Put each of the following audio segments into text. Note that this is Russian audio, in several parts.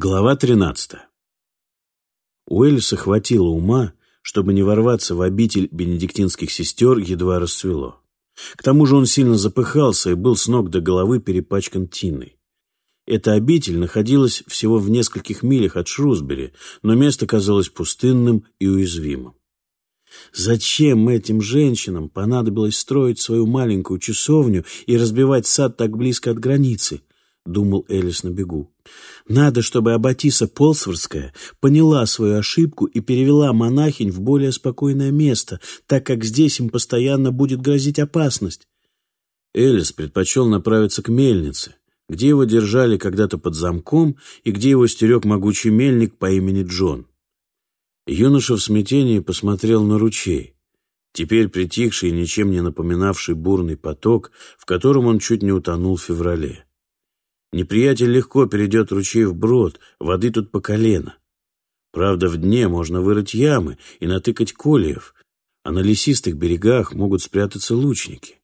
Глава 13. У Элиса хватило ума, чтобы не ворваться в обитель бенедиктинских сестер, едва рассвело. К тому же он сильно запыхался и был с ног до головы перепачкан тиной. Эта обитель находилась всего в нескольких милях от Шрусбери, но место казалось пустынным и уязвимым. Зачем этим женщинам понадобилось строить свою маленькую часовню и разбивать сад так близко от границы? Думал Элис на бегу. Надо, чтобы Аббатиса Полсворская поняла свою ошибку и перевела монахинь в более спокойное место, так как здесь им постоянно будет грозить опасность. Элис предпочел направиться к мельнице, где его держали когда-то под замком и где его стерег могучий мельник по имени Джон. Юноша в смятении посмотрел на ручей, теперь притихший и ничем не напоминавший бурный поток, в котором он чуть не утонул в феврале. Неприятель легко перейдет ручей вброд, воды тут по колено. Правда, в дне можно вырыть ямы и натыкать кольев, а на лесистых берегах могут спрятаться лучники.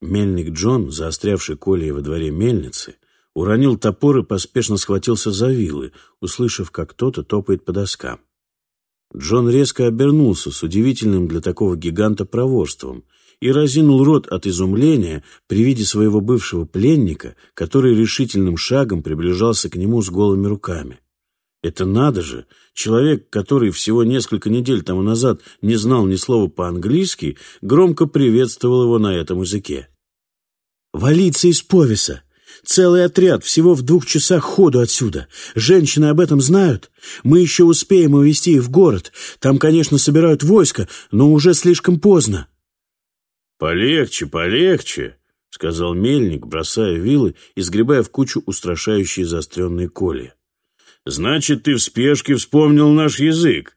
Мельник Джон, заострявший колья во дворе мельницы, уронил топор и поспешно схватился за вилы, услышав, как кто-то топает по доскам. Джон резко обернулся с удивительным для такого гиганта проворством — и разинул рот от изумления при виде своего бывшего пленника, который решительным шагом приближался к нему с голыми руками. Это надо же! Человек, который всего несколько недель тому назад не знал ни слова по-английски, громко приветствовал его на этом языке. «Валиться из повеса! Целый отряд, всего в двух часах ходу отсюда. Женщины об этом знают. Мы еще успеем увезти их в город. Там, конечно, собирают войско, но уже слишком поздно». «Полегче, полегче», — сказал мельник, бросая вилы и сгребая в кучу устрашающие заостренные коли. «Значит, ты в спешке вспомнил наш язык.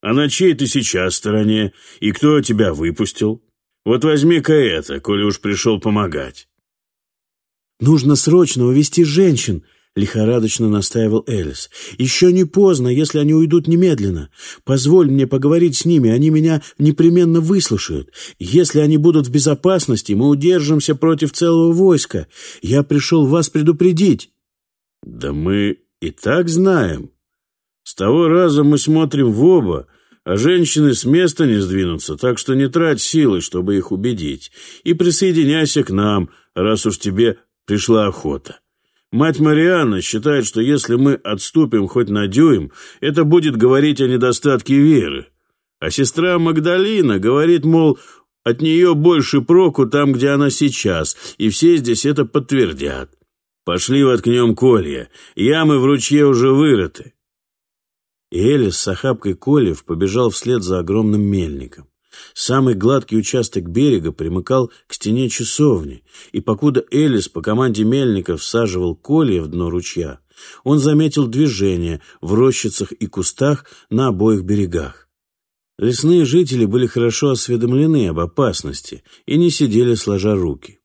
А на чьей ты сейчас стороне, и кто тебя выпустил? Вот возьми-ка это, коли уж пришел помогать». «Нужно срочно увести женщин», — лихорадочно настаивал Элис. «Еще не поздно, если они уйдут немедленно. Позволь мне поговорить с ними, они меня непременно выслушают. Если они будут в безопасности, мы удержимся против целого войска. Я пришел вас предупредить». «Да мы и так знаем. С того раза мы смотрим в оба, а женщины с места не сдвинутся, так что не трать силы, чтобы их убедить, и присоединяйся к нам, раз уж тебе пришла охота». Мать Марианна считает, что если мы отступим хоть на дюйм, это будет говорить о недостатке веры. А сестра Магдалина говорит, мол, от нее больше проку там, где она сейчас, и все здесь это подтвердят. Пошли воткнем колья, ямы в ручье уже вырыты. И Элис с охапкой кольев побежал вслед за огромным мельником. Самый гладкий участок берега примыкал к стене часовни, и покуда Элис по команде мельников всаживал колья в дно ручья, он заметил движение в рощицах и кустах на обоих берегах. Лесные жители были хорошо осведомлены об опасности и не сидели сложа руки.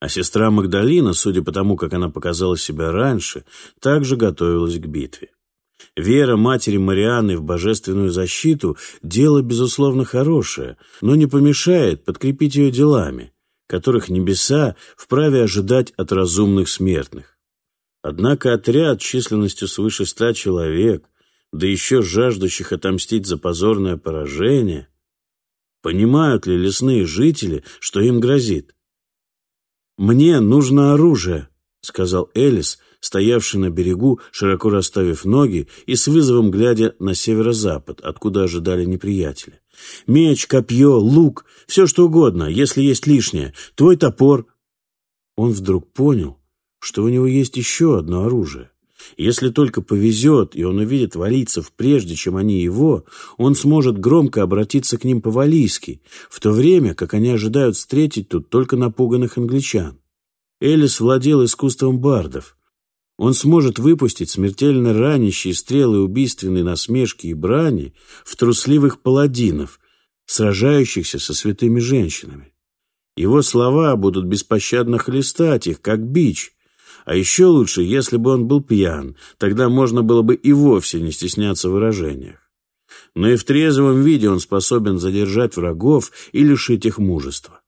А сестра Магдалина, судя по тому, как она показала себя раньше, также готовилась к битве. Вера матери Марианы в божественную защиту – дело, безусловно, хорошее, но не помешает подкрепить ее делами, которых небеса вправе ожидать от разумных смертных. Однако отряд численностью свыше ста человек, да еще жаждущих отомстить за позорное поражение, понимают ли лесные жители, что им грозит? «Мне нужно оружие», — сказал Элис, — стоявший на берегу, широко расставив ноги и с вызовом глядя на северо-запад, откуда ожидали неприятеля. «Меч, копье, лук, все что угодно, если есть лишнее. Твой топор». Он вдруг понял, что у него есть еще одно оружие. Если только повезет, и он увидит валийцев прежде, чем они его, он сможет громко обратиться к ним по-валийски, в то время, как они ожидают встретить тут только напуганных англичан. Элис владел искусством бардов. Он сможет выпустить смертельно ранящие стрелы убийственной насмешки и брани в трусливых паладинов, сражающихся со святыми женщинами. Его слова будут беспощадно хлестать их, как бич. А еще лучше, если бы он был пьян, тогда можно было бы и вовсе не стесняться в выражениях. Но и в трезвом виде он способен задержать врагов и лишить их мужества.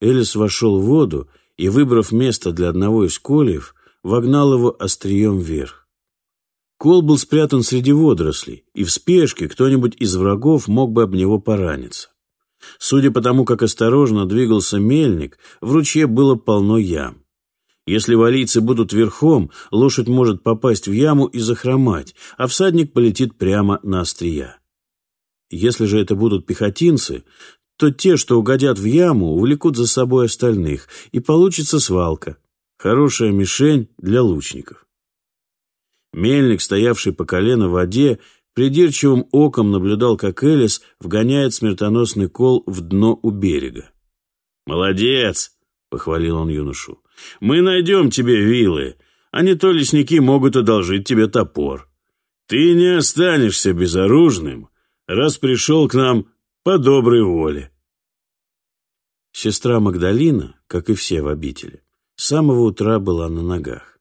Элис вошел в воду и, выбрав место для одного из кольев, вогнал его острием вверх. Кол был спрятан среди водорослей, и в спешке кто-нибудь из врагов мог бы об него пораниться. Судя по тому, как осторожно двигался мельник, в ручье было полно ям. Если валийцы будут верхом, лошадь может попасть в яму и захромать, а всадник полетит прямо на острия. Если же это будут пехотинцы, то те, что угодят в яму, увлекут за собой остальных, и получится свалка. Хорошая мишень для лучников. Мельник, стоявший по колено в воде, придирчивым оком наблюдал, как Элис вгоняет смертоносный кол в дно у берега. «Молодец!» — похвалил он юношу. Мы найдем тебе вилы, а не то лесники могут одолжить тебе топор. Ты не останешься безоружным, раз пришел к нам по доброй воле. Сестра Магдалина, как и все в обители, с самого утра была на ногах.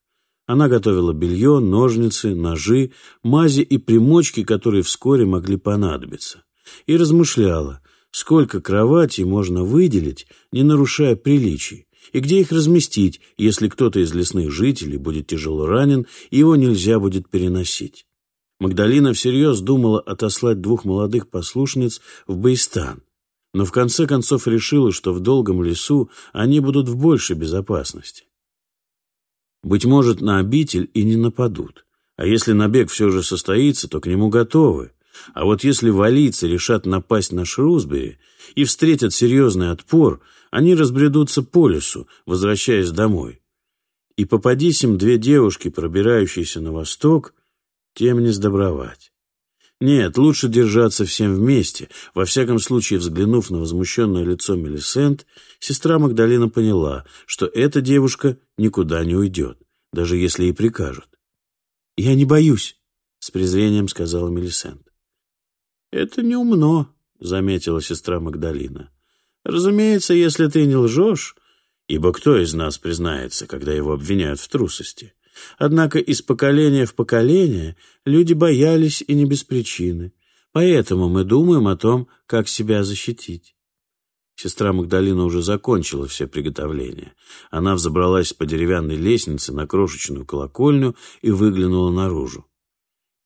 Она готовила белье, ножницы, ножи, мази и примочки, которые вскоре могли понадобиться, и размышляла, сколько кроватей можно выделить, не нарушая приличий, и где их разместить, если кто-то из лесных жителей будет тяжело ранен и его нельзя будет переносить. Магдалина всерьез думала отослать двух молодых послушниц в Бейстан, но в конце концов решила, что в долгом лесу они будут в большей безопасности. Быть может, на обитель и не нападут, а если набег все же состоится, то к нему готовы. А вот если валийцы решат напасть на Шрусбери и встретят серьезный отпор, они разбредутся по лесу, возвращаясь домой. И попадись им две девушки, пробирающиеся на восток, тем не сдобровать. Нет, лучше держаться всем вместе. Во всяком случае, взглянув на возмущенное лицо Мелисент, сестра Магдалина поняла, что эта девушка никуда не уйдет, даже если ей прикажут. «Я не боюсь», — с презрением сказала Мелисент. «Это неумно», — заметила сестра Магдалина. «Разумеется, если ты не лжешь, ибо кто из нас признается, когда его обвиняют в трусости? Однако из поколения в поколение люди боялись и не без причины, поэтому мы думаем о том, как себя защитить». Сестра Магдалина уже закончила все приготовления. Она взобралась по деревянной лестнице на крошечную колокольню и выглянула наружу.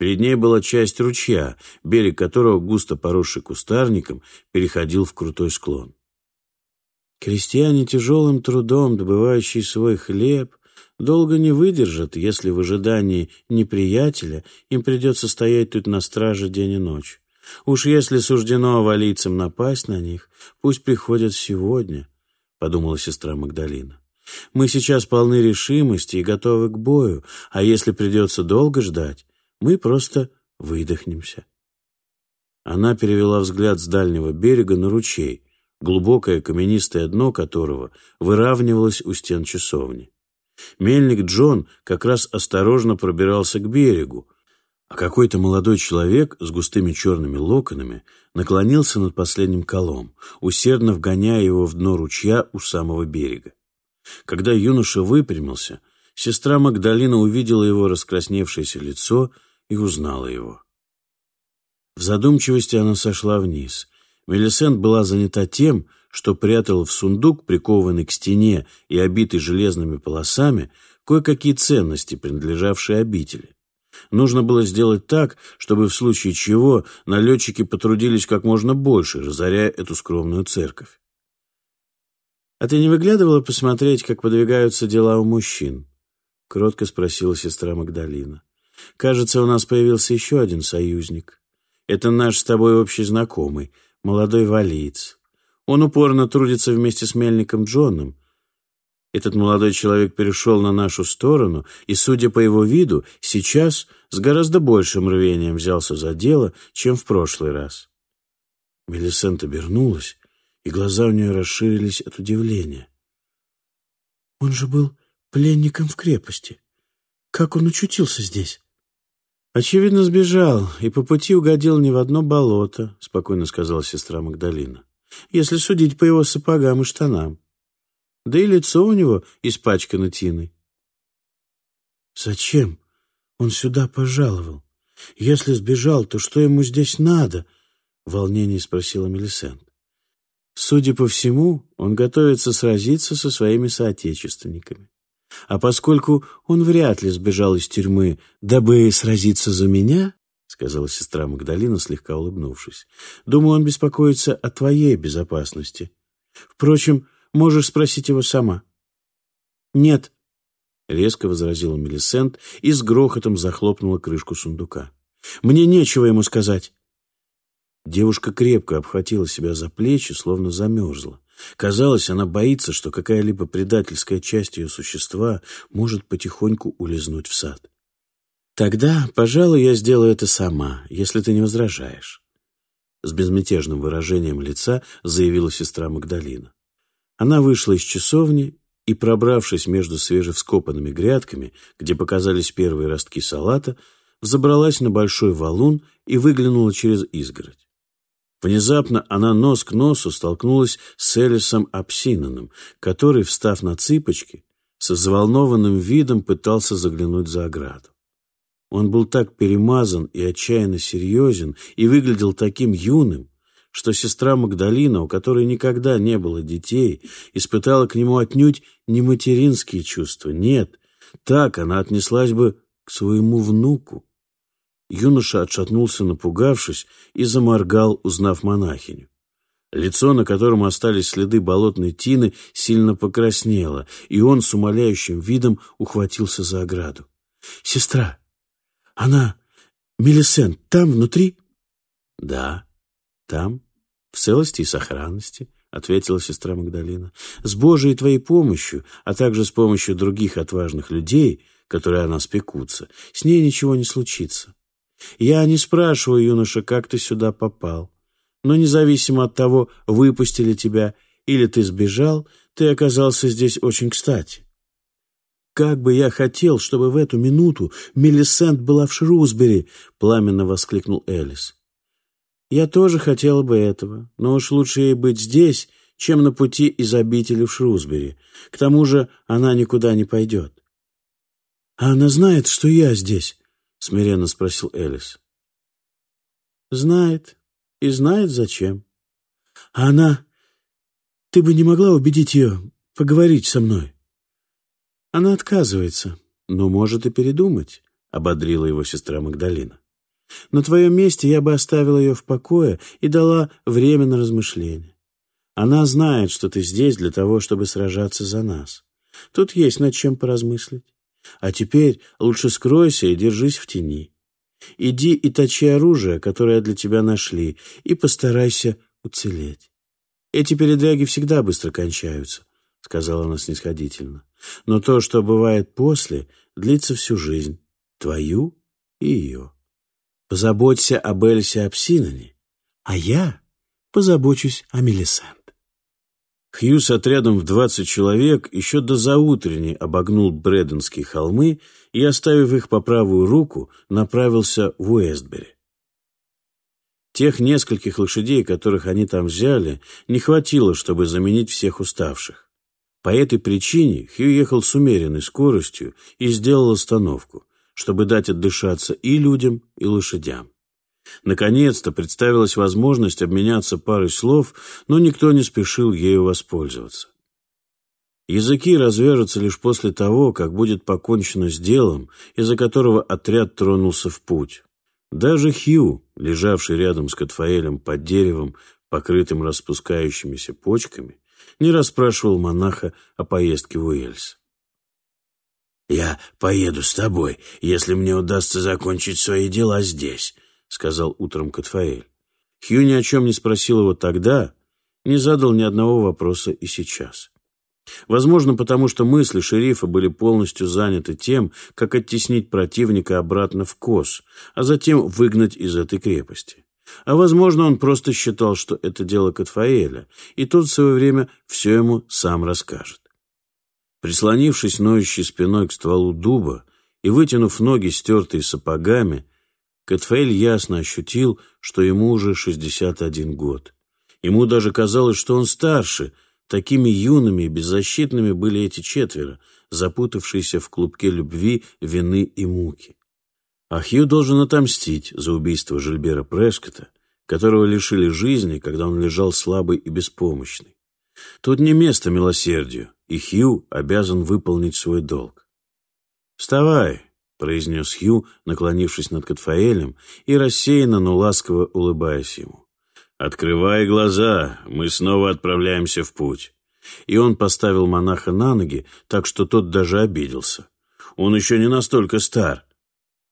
Перед ней была часть ручья, берег которого, густо поросший кустарником, переходил в крутой склон. Крестьяне, тяжелым трудом добывающие свой хлеб, долго не выдержат, если в ожидании неприятеля им придется стоять тут на страже день и ночь. Уж если суждено валийцам напасть на них, пусть приходят сегодня, — подумала сестра Магдалина. Мы сейчас полны решимости и готовы к бою, а если придется долго ждать, мы просто выдохнемся. Она перевела взгляд с дальнего берега на ручей, глубокое каменистое дно которого выравнивалось у стен часовни. Мельник Джон как раз осторожно пробирался к берегу, а какой-то молодой человек с густыми черными локонами наклонился над последним колом, усердно вгоняя его в дно ручья у самого берега. Когда юноша выпрямился, сестра Магдалина увидела его раскрасневшееся лицо и узнала его. В задумчивости она сошла вниз. Мелисент была занята тем, что прятала в сундук, прикованный к стене и обитый железными полосами, кое-какие ценности, принадлежавшие обители. Нужно было сделать так, чтобы в случае чего налетчики потрудились как можно больше, разоряя эту скромную церковь. «А ты не выглядывала посмотреть, как подвигаются дела у мужчин?» — кротко спросила сестра Магдалина. Кажется, у нас появился еще один союзник. Это наш с тобой общий знакомый, молодой валиец. Он упорно трудится вместе с мельником Джоном. Этот молодой человек перешел на нашу сторону и, судя по его виду, сейчас с гораздо большим рвением взялся за дело, чем в прошлый раз. Мелисента обернулась, и глаза у нее расширились от удивления. «Он же был пленником в крепости. Как он очутился здесь?» «Очевидно, сбежал и по пути угодил не в одно болото», — спокойно сказала сестра Магдалина, «если судить по его сапогам и штанам. Да и лицо у него испачкано тиной». «Зачем он сюда пожаловал? Если сбежал, то что ему здесь надо?» — в волнении спросила Мелисент. «Судя по всему, он готовится сразиться со своими соотечественниками. А поскольку он вряд ли сбежал из тюрьмы, дабы сразиться за меня, — сказала сестра Магдалина, слегка улыбнувшись, — думаю, он беспокоится о твоей безопасности. Впрочем, можешь спросить его сама. — Нет, — резко возразила Мелисент и с грохотом захлопнула крышку сундука. — Мне нечего ему сказать. Девушка крепко обхватила себя за плечи, словно замерзла. Казалось, она боится, что какая-либо предательская часть ее существа может потихоньку улизнуть в сад. «Тогда, пожалуй, я сделаю это сама, если ты не возражаешь», — с безмятежным выражением лица заявила сестра Магдалина. Она вышла из часовни и, пробравшись между свежевскопанными грядками, где показались первые ростки салата, взобралась на большой валун и выглянула через изгородь. Внезапно она нос к носу столкнулась с Элисом Апсиноном, который, встав на цыпочки, со взволнованным видом пытался заглянуть за ограду. Он был так перемазан и отчаянно серьезен и выглядел таким юным, что сестра Магдалина, у которой никогда не было детей, испытала к нему отнюдь не материнские чувства. Нет, так она отнеслась бы к своему внуку. Юноша отшатнулся, напугавшись, и заморгал, узнав монахиню. Лицо, на котором остались следы болотной тины, сильно покраснело, и он с умоляющим видом ухватился за ограду. — Сестра! Она... Мелисент, там, внутри? — Да, там, в целости и сохранности, — ответила сестра Магдалина. — С Божией твоей помощью, а также с помощью других отважных людей, которые о нас пекутся, с ней ничего не случится. Я не спрашиваю, юноша, как ты сюда попал. Но независимо от того, выпустили тебя или ты сбежал, ты оказался здесь очень кстати. «Как бы я хотел, чтобы в эту минуту Мелисент была в Шрусбери!» — пламенно воскликнул Элис. «Я тоже хотела бы этого, но уж лучше ей быть здесь, чем на пути из обители в Шрусбери. К тому же она никуда не пойдет». «А она знает, что я здесь?» — смиренно спросил Элис. «Знает. И знает, зачем. А она... Ты бы не могла убедить ее поговорить со мной?» «Она отказывается, но может и передумать», — ободрила его сестра Магдалина. «На твоем месте я бы оставила ее в покое и дала время на размышление. Она знает, что ты здесь для того, чтобы сражаться за нас. Тут есть над чем поразмыслить. А теперь лучше скройся и держись в тени. Иди и точи оружие, которое для тебя нашли, и постарайся уцелеть. Эти передряги всегда быстро кончаются, — сказала она снисходительно. Но то, что бывает после, длится всю жизнь, твою и ее. Позаботься об Эльсе Апсиноне, а я позабочусь о Мелисент. Хью с отрядом в двадцать человек еще до заутренней обогнул Брэденские холмы и, оставив их по правую руку, направился в Уэстбери. Тех нескольких лошадей, которых они там взяли, не хватило, чтобы заменить всех уставших. По этой причине Хью ехал с умеренной скоростью и сделал остановку, чтобы дать отдышаться и людям, и лошадям. Наконец-то представилась возможность обменяться парой слов, но никто не спешил ею воспользоваться. Языки развяжутся лишь после того, как будет покончено с делом, из-за которого отряд тронулся в путь. Даже Хью, лежавший рядом с Катфаэлем под деревом, покрытым распускающимися почками, не расспрашивал монаха о поездке в Уэльс. «Я поеду с тобой, если мне удастся закончить свои дела здесь», сказал утром Катфаэль. Хью ни о чем не спросил его тогда, не задал ни одного вопроса и сейчас. Возможно, потому что мысли шерифа были полностью заняты тем, как оттеснить противника обратно в Кос, а затем выгнать из этой крепости. А возможно, он просто считал, что это дело Катфаэля, и тот в свое время все ему сам расскажет. Прислонившись ноющей спиной к стволу дуба и вытянув ноги, стертые сапогами, Кэтфейль ясно ощутил, что ему уже 61 год. Ему даже казалось, что он старше. Такими юными и беззащитными были эти четверо, запутавшиеся в клубке любви, вины и муки. А Хью должен отомстить за убийство Жильбера Прескота, которого лишили жизни, когда он лежал слабый и беспомощный. Тут не место милосердию, и Хью обязан выполнить свой долг. «Вставай!» — произнес Хью, наклонившись над Катфаэлем и рассеянно, но ласково улыбаясь ему. «Открывай глаза, мы снова отправляемся в путь». И он поставил монаха на ноги, так что тот даже обиделся. Он еще не настолько стар.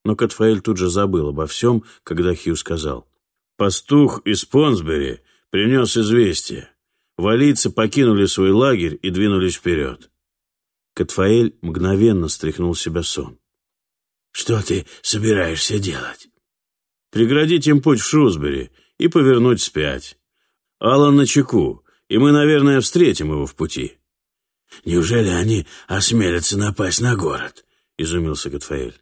Но Катфаэль тут же забыл обо всем, когда Хью сказал. «Пастух из Понсбери принес известие. Валийцы покинули свой лагерь и двинулись вперед». Катфаэль мгновенно стряхнул себя сон. «Что ты собираешься делать?» «Преградить им путь в Шрусбери и повернуть вспять. Алан на чеку, и мы, наверное, встретим его в пути». «Неужели они осмелятся напасть на город?» — изумился Готфаэль.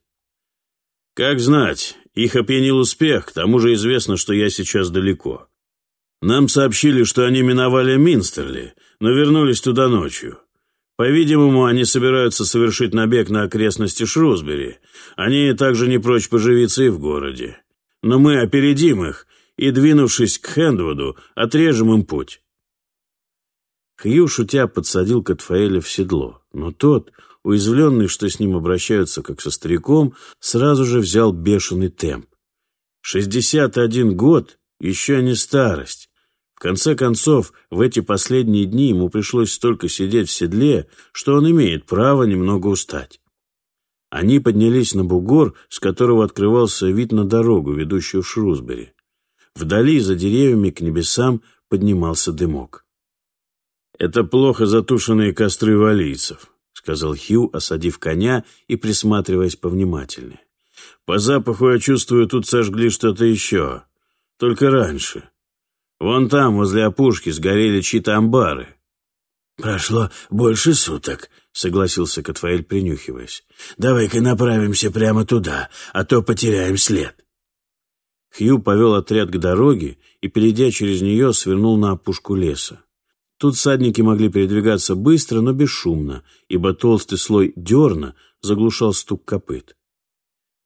«Как знать, их опьянил успех, к тому же известно, что я сейчас далеко. Нам сообщили, что они миновали Минстерли, но вернулись туда ночью. По-видимому, они собираются совершить набег на окрестности Шрусбери. Они также не прочь поживиться и в городе. Но мы опередим их и, двинувшись к Хендвуду, отрежем им путь. Хью, шутя, подсадил Катфаэля в седло, но тот, уязвленный, что с ним обращаются как со стариком, сразу же взял бешеный темп. Шестьдесят один год — еще не старость. В конце концов, в эти последние дни ему пришлось столько сидеть в седле, что он имеет право немного устать. Они поднялись на бугор, с которого открывался вид на дорогу, ведущую в Шрусбери. Вдали, за деревьями, к небесам поднимался дымок. «Это плохо затушенные костры валийцев», — сказал Хью, осадив коня и присматриваясь повнимательнее. «По запаху я чувствую, тут сожгли что-то еще. Только раньше. Вон там, возле опушки, сгорели чьи-то амбары. «Прошло больше суток», — согласился Катфаэль, принюхиваясь. «Давай-ка направимся прямо туда, а то потеряем след». Хью повел отряд к дороге и, перейдя через нее, свернул на опушку леса. Тут садники могли передвигаться быстро, но бесшумно, ибо толстый слой дерна заглушал стук копыт.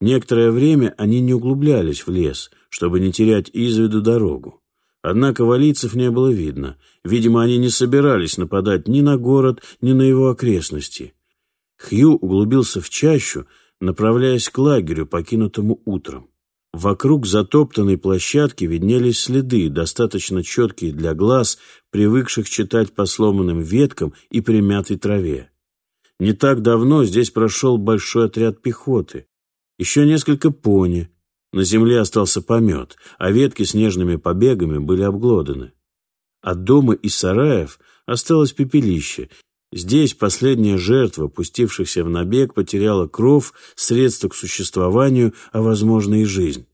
Некоторое время они не углублялись в лес, чтобы не терять из виду дорогу. Однако валийцев не было видно. Видимо, они не собирались нападать ни на город, ни на его окрестности. Хью углубился в чащу, направляясь к лагерю, покинутому утром. Вокруг затоптанной площадки виднелись следы, достаточно четкие для глаз, привыкших читать по сломанным веткам и примятой траве. Не так давно здесь прошел большой отряд пехоты. Еще несколько пони, на земле остался помет, а ветки с нежными побегами были обглоданы. От дома и сараев осталось пепелище. Здесь последняя жертва, пустившихся в набег, потеряла кров, средства к существованию, а, возможно, и жизнь.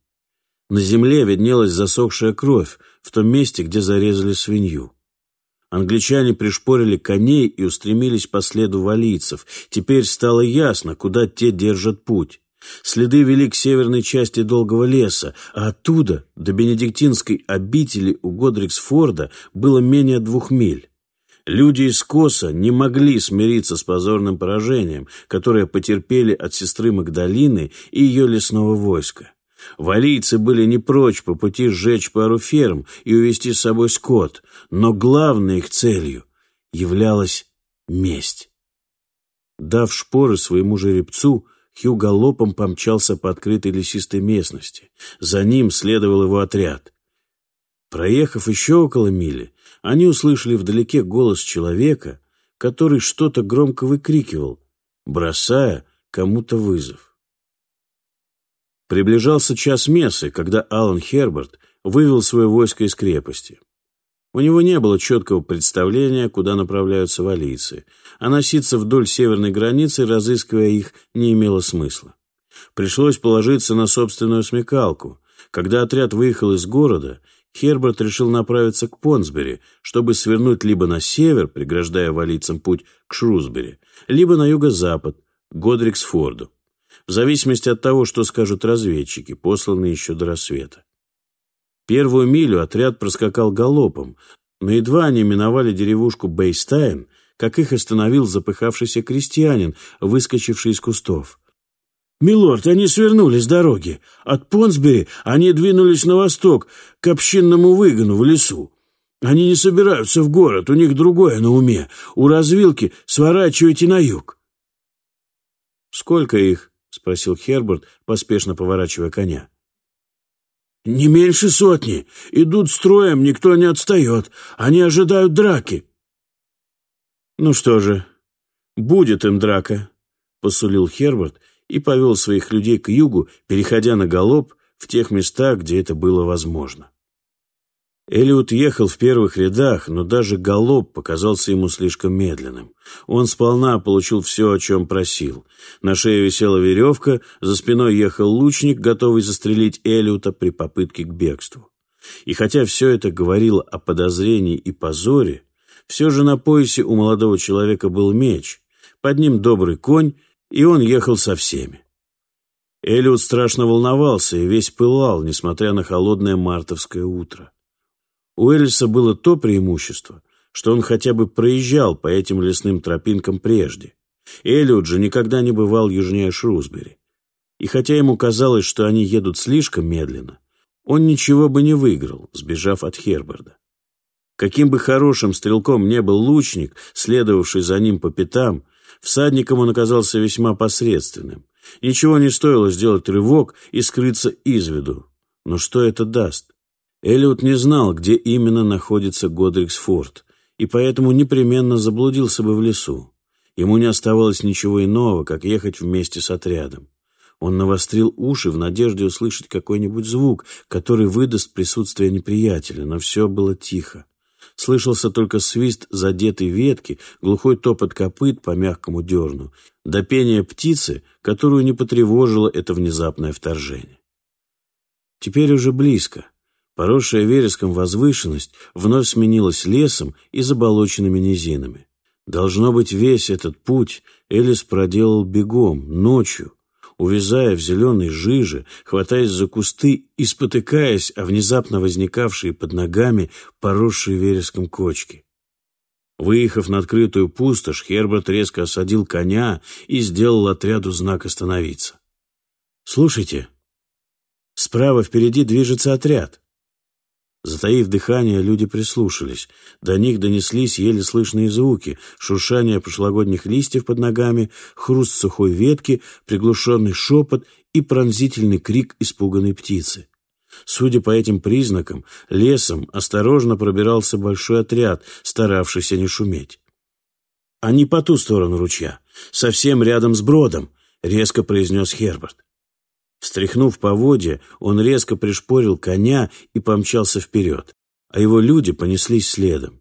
На земле виднелась засохшая кровь в том месте, где зарезали свинью. Англичане пришпорили коней и устремились по следу валийцев. Теперь стало ясно, куда те держат путь. Следы вели к северной части долгого леса, а оттуда до бенедиктинской обители у Годриксфорда было менее двух миль. Люди из Коса не могли смириться с позорным поражением, которое потерпели от сестры Магдалины и ее лесного войска. Валийцы были не прочь по пути сжечь пару ферм и увести с собой скот, но главной их целью являлась месть. Дав шпоры своему жеребцу, Хью галопом помчался по открытой лесистой местности. За ним следовал его отряд. Проехав еще около мили, они услышали вдалеке голос человека, который что-то громко выкрикивал, бросая кому-то вызов. Приближался час мессы, когда Алан Херберт вывел свое войско из крепости. У него не было четкого представления, куда направляются валийцы, а носиться вдоль северной границы, разыскивая их, не имело смысла. Пришлось положиться на собственную смекалку. Когда отряд выехал из города, Херберт решил направиться к Понсбери, чтобы свернуть либо на север, преграждая валийцам путь к Шрусбери, либо на юго-запад, к Годриксфорду, в зависимости от того, что скажут разведчики, посланные еще до рассвета. Первую милю отряд проскакал галопом, но едва они миновали деревушку Бейстайн, как их остановил запыхавшийся крестьянин, выскочивший из кустов. «Милорд, они свернули с дороги. От Понсбери они двинулись на восток, к общинному выгону в лесу. Они не собираются в город, у них другое на уме. У развилки сворачивайте на юг. «Сколько их?» — спросил Херберт, поспешно поворачивая коня. «Не меньше сотни. Идут строем, никто не отстает. Они ожидают драки». «Ну что же, будет им драка», — посулил Херберт и повел своих людей к югу, переходя на галоп в тех местах, где это было возможно. Элиот ехал в первых рядах, но даже галоп показался ему слишком медленным. Он сполна получил все, о чем просил. На шее висела веревка, за спиной ехал лучник, готовый застрелить Элиота при попытке к бегству. И хотя все это говорило о подозрении и позоре, все же на поясе у молодого человека был меч, под ним добрый конь, и он ехал со всеми. Элиот страшно волновался и весь пылал, несмотря на холодное мартовское утро. У Эльса было то преимущество, что он хотя бы проезжал по этим лесным тропинкам прежде. Эллиот же никогда не бывал южнее Шрусбери. И хотя ему казалось, что они едут слишком медленно, он ничего бы не выиграл, сбежав от Херберда. Каким бы хорошим стрелком не был лучник, следовавший за ним по пятам, всадником он оказался весьма посредственным. Ничего не стоило сделать рывок и скрыться из виду. Но что это даст? Эллиот не знал, где именно находится Годриксфорд, и поэтому непременно заблудился бы в лесу. Ему не оставалось ничего иного, как ехать вместе с отрядом. Он навострил уши в надежде услышать какой-нибудь звук, который выдаст присутствие неприятеля, но все было тихо. Слышался только свист задетой ветки, глухой топот копыт по мягкому дерну, до пения птицы, которую не потревожило это внезапное вторжение. Теперь уже близко. Поросшая вереском возвышенность вновь сменилась лесом и заболоченными низинами. Должно быть, весь этот путь Элис проделал бегом, ночью, увязая в зеленой жиже, хватаясь за кусты и спотыкаясь о внезапно возникавшие под ногами поросшие вереском кочки. Выехав на открытую пустошь, Херберт резко осадил коня и сделал отряду знак остановиться. «Слушайте, справа впереди движется отряд. Затаив дыхание, люди прислушались. До них донеслись еле слышные звуки, шуршание прошлогодних листьев под ногами, хруст сухой ветки, приглушенный шепот и пронзительный крик испуганной птицы. Судя по этим признакам, лесом осторожно пробирался большой отряд, старавшийся не шуметь. «Они по ту сторону ручья, совсем рядом с бродом», — резко произнес Херберт. Встряхнув поводья, он резко пришпорил коня и помчался вперед, а его люди понеслись следом.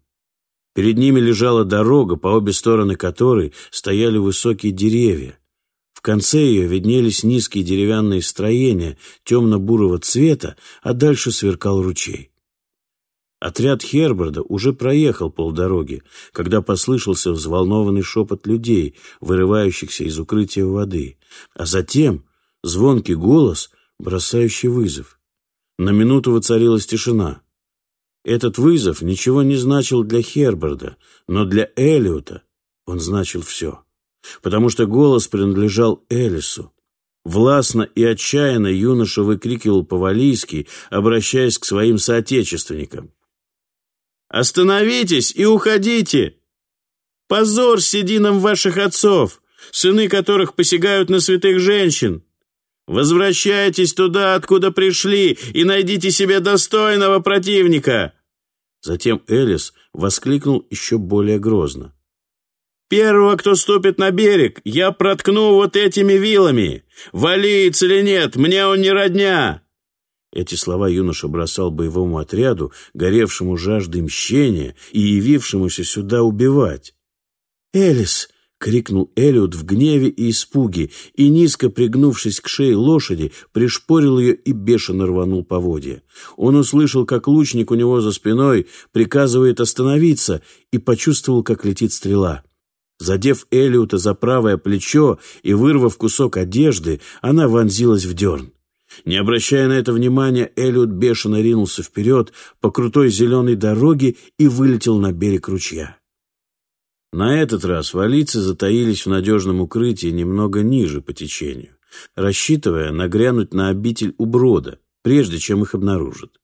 Перед ними лежала дорога, по обе стороны которой стояли высокие деревья. В конце ее виднелись низкие деревянные строения темно-бурого цвета, а дальше сверкал ручей. Отряд Херберда уже проехал полдороги, когда послышался взволнованный шепот людей, вырывающихся из укрытия воды, а затем звонкий голос, бросающий вызов. На минуту воцарилась тишина. Этот вызов ничего не значил для Херберда, но для Элиота он значил все. Потому что голос принадлежал Элису. Властно и отчаянно юноша выкрикивал по-валийски, обращаясь к своим соотечественникам. «Остановитесь и уходите! Позор сединам ваших отцов, сыны которых посягают на святых женщин! Возвращайтесь туда, откуда пришли, и найдите себе достойного противника!» Затем Элис воскликнул еще более грозно. «Первого, кто ступит на берег, я проткну вот этими вилами. Валиец или нет, мне он не родня!» Эти слова юноша бросал боевому отряду, горевшему жаждой мщения и явившемуся сюда убивать. «Элис!» — крикнул Элиот в гневе и испуге, и, низко пригнувшись к шее лошади, пришпорил ее и бешено рванул поводья. Он услышал, как лучник у него за спиной приказывает остановиться, и почувствовал, как летит стрела. Задев Элиота за правое плечо и вырвав кусок одежды, она вонзилась в дерн. Не обращая на это внимания, Элиот бешено ринулся вперед по крутой зеленой дороге и вылетел на берег ручья. На этот раз валийцы затаились в надежном укрытии немного ниже по течению, рассчитывая нагрянуть на обитель у брода, прежде чем их обнаружат.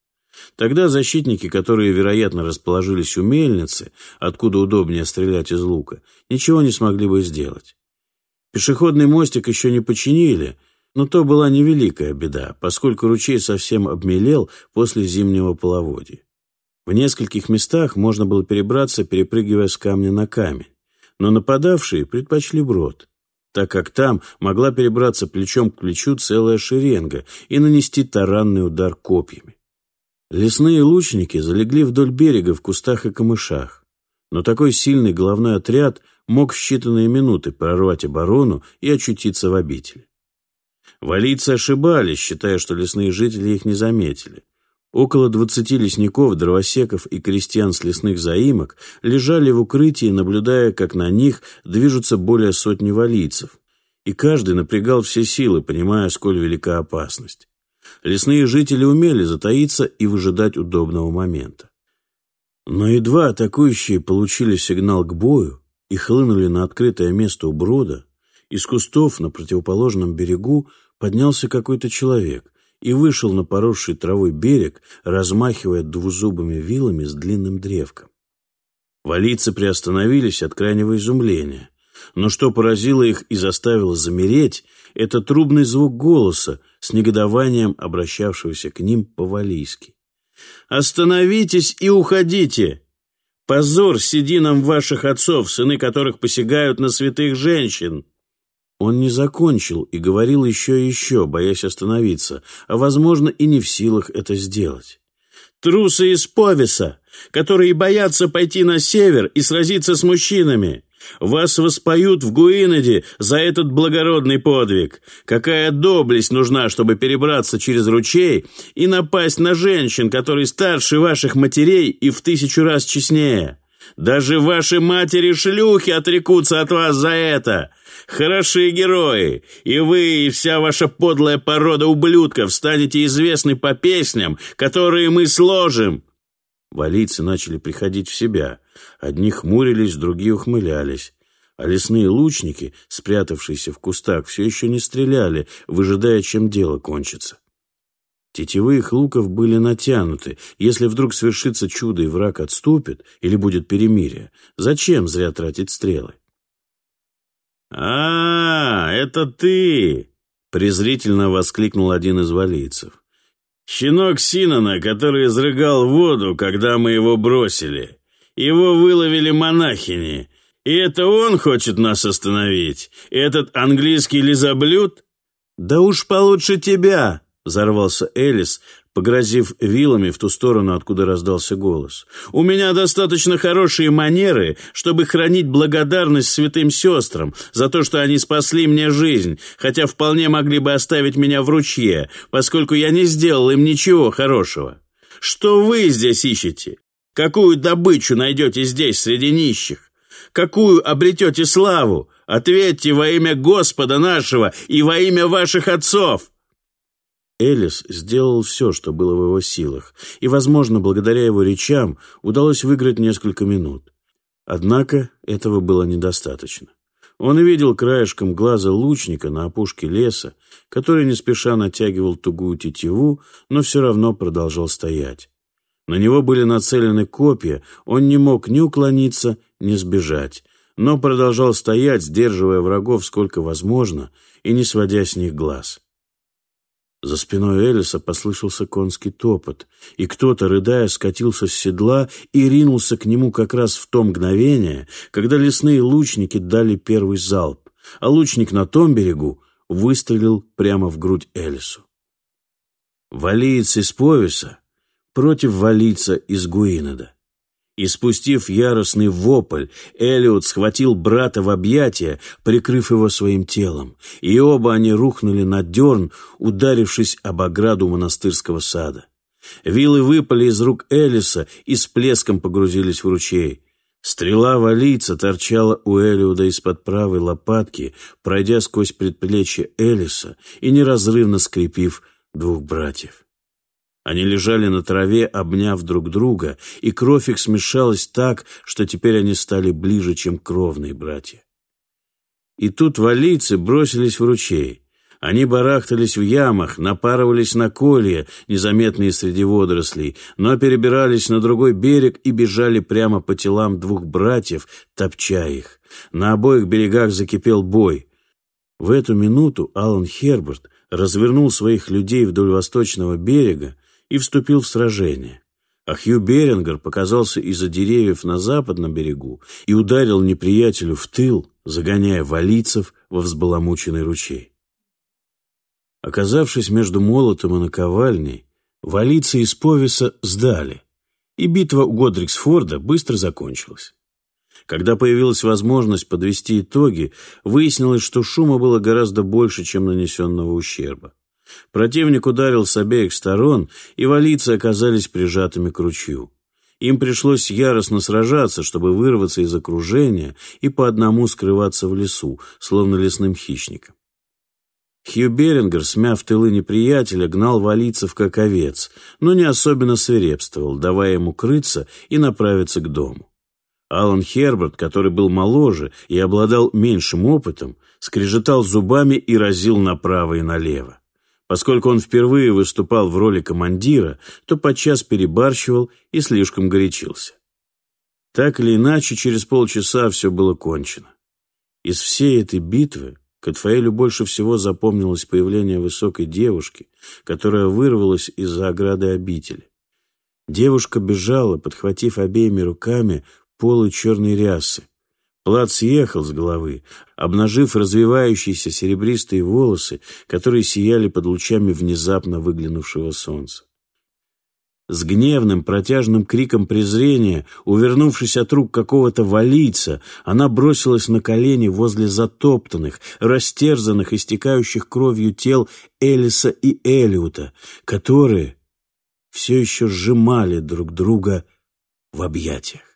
Тогда защитники, которые, вероятно, расположились у мельницы, откуда удобнее стрелять из лука, ничего не смогли бы сделать. Пешеходный мостик еще не починили, но то была невеликая беда, поскольку ручей совсем обмелел после зимнего половодья. В нескольких местах можно было перебраться, перепрыгивая с камня на камень, но нападавшие предпочли брод, так как там могла перебраться плечом к плечу целая шеренга и нанести таранный удар копьями. Лесные лучники залегли вдоль берега в кустах и камышах, но такой сильный головной отряд мог в считанные минуты прорвать оборону и очутиться в обители. Валийцы ошибались, считая, что лесные жители их не заметили. Около двадцати лесников, дровосеков и крестьян с лесных заимок лежали в укрытии, наблюдая, как на них движутся более сотни валийцев, и каждый напрягал все силы, понимая, сколь велика опасность. Лесные жители умели затаиться и выжидать удобного момента. Но едва атакующие получили сигнал к бою и хлынули на открытое место у брода, из кустов на противоположном берегу поднялся какой-то человек и вышел на поросший травой берег, размахивая двузубыми вилами с длинным древком. Валийцы приостановились от крайнего изумления. Но что поразило их и заставило замереть, это трубный звук голоса с негодованием обращавшегося к ним по-валийски. «Остановитесь и уходите! Позор сединам ваших отцов, сыны которых посягают на святых женщин!» Он не закончил и говорил еще и еще, боясь остановиться, а, возможно, и не в силах это сделать. «Трусы из Повиса, которые боятся пойти на север и сразиться с мужчинами! Вас воспоют в Гуинаде за этот благородный подвиг. Какая доблесть нужна, чтобы перебраться через ручей и напасть на женщин, которые старше ваших матерей и в тысячу раз честнее!» Даже ваши матери-шлюхи отрекутся от вас за это. Хорошие герои, и вы, и вся ваша подлая порода ублюдков станете известны по песням, которые мы сложим». Валийцы начали приходить в себя. Одни хмурились, другие ухмылялись. А лесные лучники, спрятавшиеся в кустах, все еще не стреляли, выжидая, чем дело кончится. Тетивы их луков были натянуты. Если вдруг свершится чудо и враг отступит, или будет перемирие, зачем зря тратить стрелы? «А, это ты!» — презрительно воскликнул один из валийцев. «Щенок Синана, который изрыгал воду, когда мы его бросили. Его выловили монахини. И это он хочет нас остановить? Этот английский лизоблюд?» «Да уж получше тебя!» Взорвался Элис, погрозив вилами в ту сторону, откуда раздался голос. «У меня достаточно хорошие манеры, чтобы хранить благодарность святым сестрам за то, что они спасли мне жизнь, хотя вполне могли бы оставить меня в ручье, поскольку я не сделал им ничего хорошего. Что вы здесь ищете? Какую добычу найдете здесь, среди нищих? Какую обретете славу? Ответьте во имя Господа нашего и во имя ваших отцов!» Элис сделал все, что было в его силах, и, возможно, благодаря его речам удалось выиграть несколько минут. Однако этого было недостаточно. Он видел краешком глаза лучника на опушке леса, который не спеша натягивал тугую тетиву, но все равно продолжал стоять. На него были нацелены копья, он не мог ни уклониться, ни сбежать, но продолжал стоять, сдерживая врагов сколько возможно и не сводя с них глаз. За спиной Элиса послышался конский топот, и кто-то, рыдая, скатился с седла и ринулся к нему как раз в то мгновение, когда лесные лучники дали первый залп, а лучник на том берегу выстрелил прямо в грудь Элису. Валиец из Повиса против валийца из Гуинеда. И спустив яростный вопль, Элиот схватил брата в объятия, прикрыв его своим телом, и оба они рухнули на дерн, ударившись об ограду монастырского сада. Вилы выпали из рук Элиса и с плеском погрузились в ручей. Стрела валийца торчала у Элиода из-под правой лопатки, пройдя сквозь предплечье Элиса и неразрывно скрепив двух братьев. Они лежали на траве, обняв друг друга, и кровь их смешалась так, что теперь они стали ближе, чем кровные братья. И тут валийцы бросились в ручей. Они барахтались в ямах, напарывались на колья, незаметные среди водорослей, но перебирались на другой берег и бежали прямо по телам двух братьев, топча их. На обоих берегах закипел бой. В эту минуту Алан Херберт развернул своих людей вдоль восточного берега и вступил в сражение. А Хью Берингер показался из-за деревьев на западном берегу и ударил неприятелю в тыл, загоняя валийцев во взбаламученный ручей. Оказавшись между молотом и наковальней, валийцы из Повиса сдали, и битва у Годриксфорда быстро закончилась. Когда появилась возможность подвести итоги, выяснилось, что шума было гораздо больше, чем нанесенного ущерба. Противник ударил с обеих сторон, и валийцы оказались прижатыми к ручью. Им пришлось яростно сражаться, чтобы вырваться из окружения и по одному скрываться в лесу, словно лесным хищником. Хью Берингер, смяв тылы неприятеля, гнал валийцев как овец, но не особенно свирепствовал, давая ему крыться и направиться к дому. Алан Херберт, который был моложе и обладал меньшим опытом, скрежетал зубами и разил направо и налево. Поскольку он впервые выступал в роли командира, то подчас перебарщивал и слишком горячился. Так или иначе, через полчаса все было кончено. Из всей этой битвы Катфаэлю больше всего запомнилось появление высокой девушки, которая вырвалась из-за ограды обители. Девушка бежала, подхватив обеими руками полы черной рясы. Плат съехал с головы, обнажив развивающиеся серебристые волосы, которые сияли под лучами внезапно выглянувшего солнца. С гневным, протяжным криком презрения, увернувшись от рук какого-то валийца, она бросилась на колени возле затоптанных, растерзанных, истекающих кровью тел Элиса и Элиута, которые все еще сжимали друг друга в объятиях.